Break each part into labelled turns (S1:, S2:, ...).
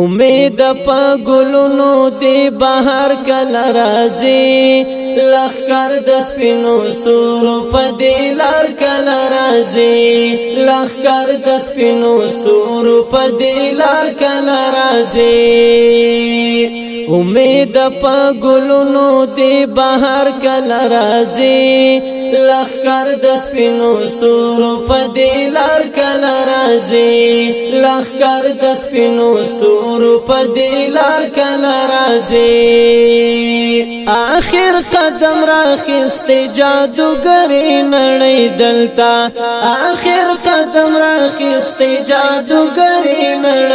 S1: امید په ګلونو دی بهر کله راځي لخر د سپینو ستورو په دی لار کله راځي لخر د سپینو ستورو په دی لار کله راځي امید په ګلونو دی بهار کله راځي لخکر د سپینو ستورو په دې لار کله راځي لخکر د سپینو ستورو په دې لار کله راځي اخر قدم راخست جادوګری نړۍ دلتا اخر قدم راخست جادوګری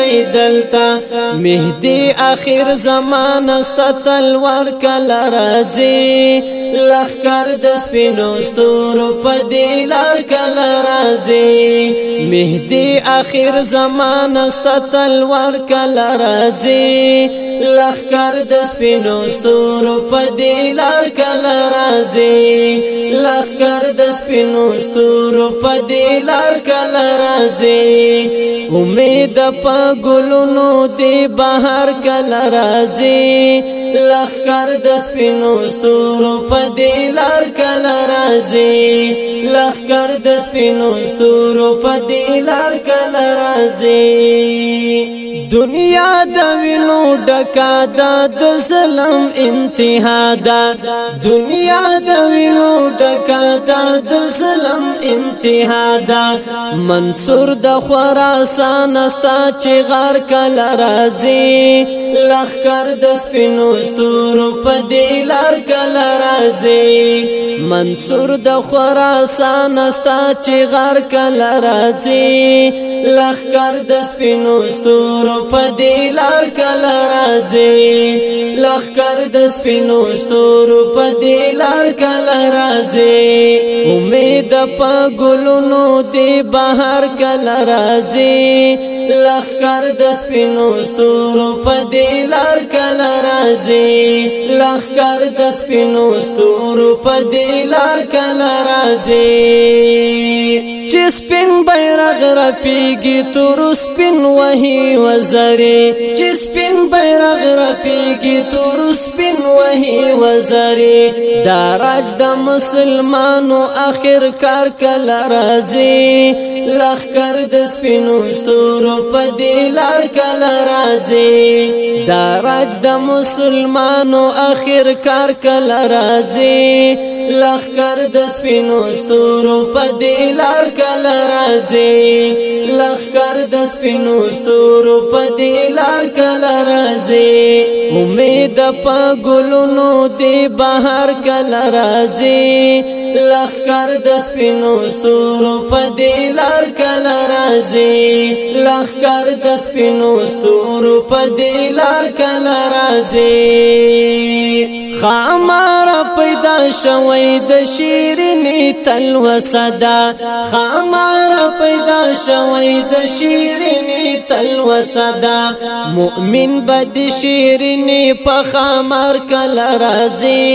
S1: راغی دلتا مهدی اخر زمان است تلوار کلا راځي لخر د سپینو ستورو په دی لار کلا راځي مهدی اخر زمان است تلوار کلا راځي لخر د سپینو ستورو په دی لار کلا راځي سپینو ستورو په دې لار کله راځي امید په ګلونو دې بهار کله راځي لخر د سپینو ستورو په دې لار کله راځي لخر د سپینو ستورو په دې لار کله راځي دنیا د وینو ډکا د ظلم انتها ده دنیا د وینو ډکا د ظلم انتها دا منصور د خراسان استا چې غر کله راځي لخر د سپینو ستورو په دی لار کله راځي منصور د خراسان استا چې غر کله راځي لخر د سپینو ستورو په دی لار کله راځي لخر د سپینو ستورو په دې لار کله راځي امید په ګلونو دې بهر کله راځي لخر د سپینو ستورو په دې لار کله راځي لخر د سپینو ستورو په دې لار کله راځي چې سپین بیرغ را پیږي تور سپین وهي وزري چې بیرغ رپیگی تور سپین وحی وزری داراج د مسلمانو اخر کار کل رازی لخ کر د سپینو ستورو په دی لار کل رازی داراج د مسلمانو اخر کار کل رازی لخ کر د سپینو ستورو په دی لار کل راځي لخر د سپینو ستورو په دې لار کله راځي امید په ګلونو دې بهار کله راځي لخر د سپینو ستورو په دې لار کله راځي لخر د سپینو ستورو په دې لار کله راځي خامار پیدا شوی د شیرینی تلوسه دا خامار پیدا شوی د شیرینی تلوسه دا مؤمن بد شیرینی په خامار کله راځي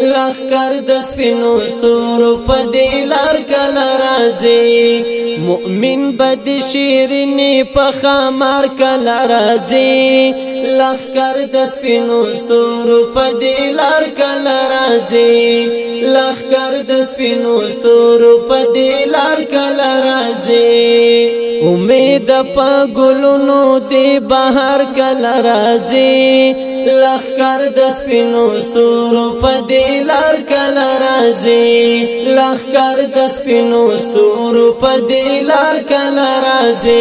S1: لخ کر د سپینو ستورو په دې لار کله راځي مؤمن بد شیرینی په خمار کله راځي لخ کر د سپینو ستورو په دې لار کله راځي لخ کر د سپینو ستورو په دې لار کله راځي امید په ګلونو دی بهار کله راځي لخر د سپینو ستورو په دې لار کله راځي لخر د سپینو ستورو په دې لار کله راځي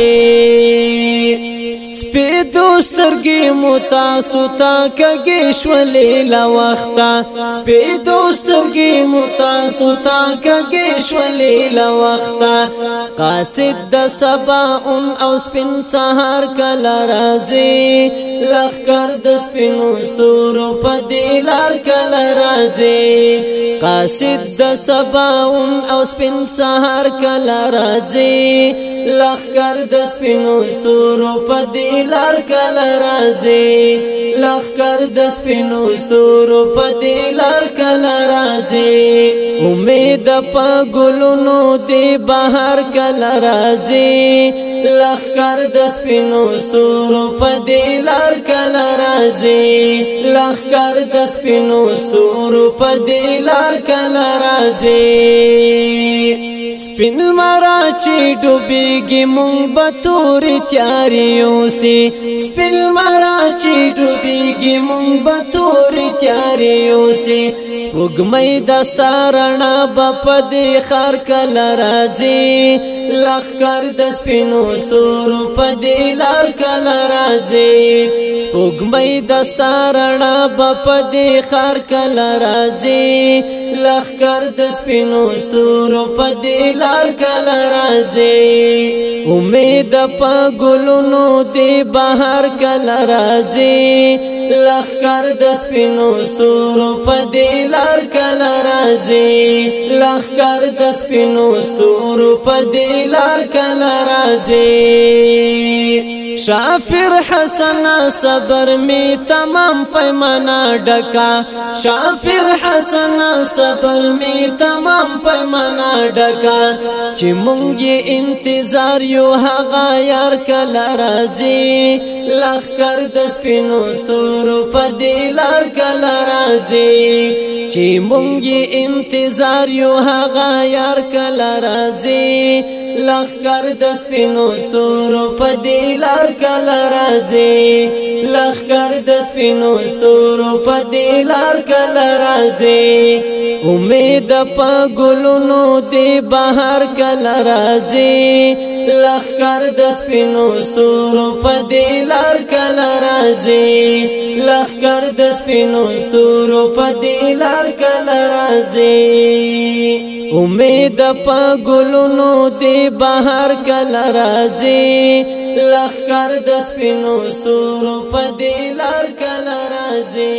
S1: سپې دوسترګي متا سوتا کګې شولې لا وخته سپې دوسترګي متا سوتا کګې شولې لا وخته قاصد د سبا اون او سپین سهار کلا راځي لخر د سپین ستورو په دلار کلا راځي قاصد د سبا اون او سپین سهار کلا راځي لخکر د سپینو ستورو په دی لار کله راځي لخکر د سپینو ستورو په دی لار کله راځي امید په ګلونو دی بهار کله راځي لخکر د سپینو ستورو په دی لار کله راځي لخکر د سپینو ستورو په دی لار کله راځي سپین مرا چې ډوبېږي مونږ به تورې تیارې اوسي سپین مرا چې ډوبېږي مونږ به تورې تیارې اوسي سپوږمۍ د ستا رڼا به په دې ښار کله راځي لښکر د سپینو ستورو په دې لار کله راځي سپوږمۍ د ستا رڼا به په دې ښار کله راځي لخر د سپینو ستورو په دې لار کله راځي امید په ګلونو دې بهر کله راځي لخر د سپینو ستورو په دې لار کله راځي لخر د سپینو ستورو په دې لار کله راځي شافر حسن صبر می تمام پیمانا ڈکا شافر حسن صبر می تمام پیمانا ڈکا چې مونږ انتظار یو هغه یار کله راځي لخ کر د سپینو ستورو په دی لار کل راځي چې مونږ انتظار یو هغه یار کل راځي لخر د سپینو ستورو په دی لار کله راځي لخر د سپینو ستورو په دی لار کله راځي امید په ګلونو دی بهار کله راځي لخر د سپینو ستورو په دی لار کله راځي لخر د سپینو ستورو په دی لار کله راځي امید په ګلونو دی بهر کله راځي لخر د سپینو ستورو په دی لار کله راځي